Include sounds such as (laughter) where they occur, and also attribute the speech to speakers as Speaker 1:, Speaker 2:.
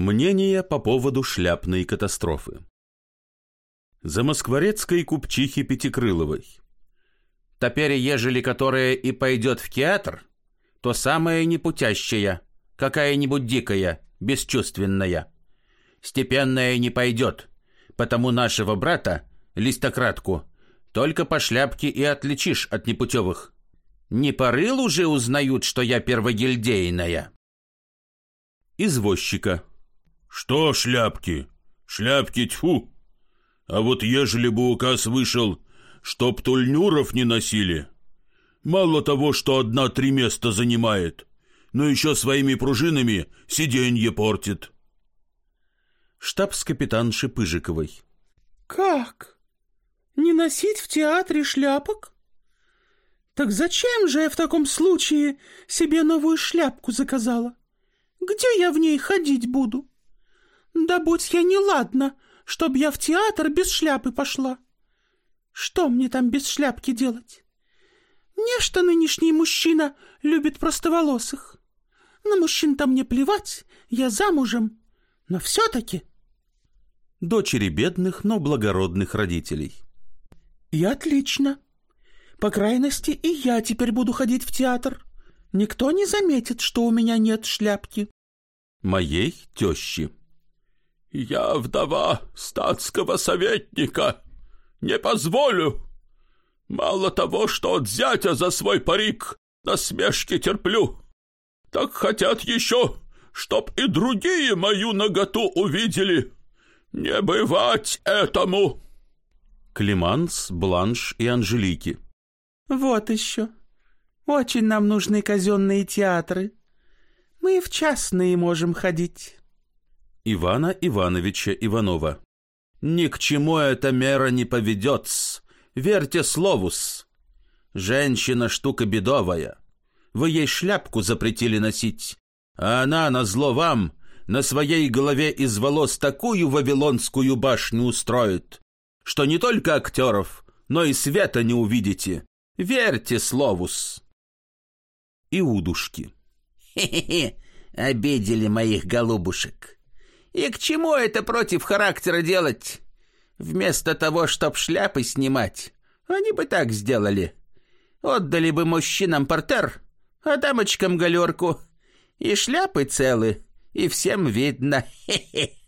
Speaker 1: Мнение по поводу шляпной катастрофы. За москворецкой купчихи Пятикрыловой.
Speaker 2: Теперь, ежели которая и пойдет в театр, то самая непутящая, какая-нибудь дикая, бесчувственная. Степенная не пойдет, потому нашего брата, листократку, только по шляпке и отличишь от непутевых. Не порыл уже узнают, что я первогильдейная.
Speaker 1: Извозчика.
Speaker 3: Что шляпки? Шляпки тьфу! А вот ежели бы указ вышел, чтоб тульнюров не носили, мало того, что одна три места занимает, но еще своими пружинами сиденье портит.
Speaker 1: Штабс-капитан Шипыжиковой.
Speaker 4: Как? Не носить в театре шляпок? Так зачем же я в таком случае себе новую шляпку заказала? Где я в ней ходить буду? Да будь я неладна, чтоб я в театр без шляпы пошла. Что мне там без шляпки делать? Нечто нынешний мужчина любит простоволосых. На мужчин-то мне плевать, я замужем, но все-таки...
Speaker 1: Дочери бедных, но благородных родителей.
Speaker 4: И отлично. По крайности, и я теперь буду ходить в театр. Никто не заметит, что у меня нет шляпки.
Speaker 1: Моей тещи.
Speaker 3: Я вдова статского советника. Не позволю. Мало того, что от зятя за свой парик насмешки терплю, так хотят еще, чтоб и другие мою наготу увидели. Не бывать этому.
Speaker 1: Климанс, Бланш и Анжелики.
Speaker 4: Вот еще. Очень нам нужны казенные театры. Мы в частные можем ходить.
Speaker 1: Ивана Ивановича Иванова.
Speaker 2: Ни к чему эта мера не поведется. Верьте слову-с. Женщина штука бедовая. Вы ей шляпку запретили носить, а она, на зло вам, на своей голове из волос такую вавилонскую башню устроит, что не только актеров, но и света не увидите. Верьте слову-с.
Speaker 1: Иудушки.
Speaker 5: Хе-хе-хе, обидели моих голубушек. И к чему это против характера делать? Вместо того, чтоб шляпы снимать, они бы так сделали. Отдали бы мужчинам портер, а дамочкам галерку. И шляпы целы, и всем видно. (laughs) Хе-хе.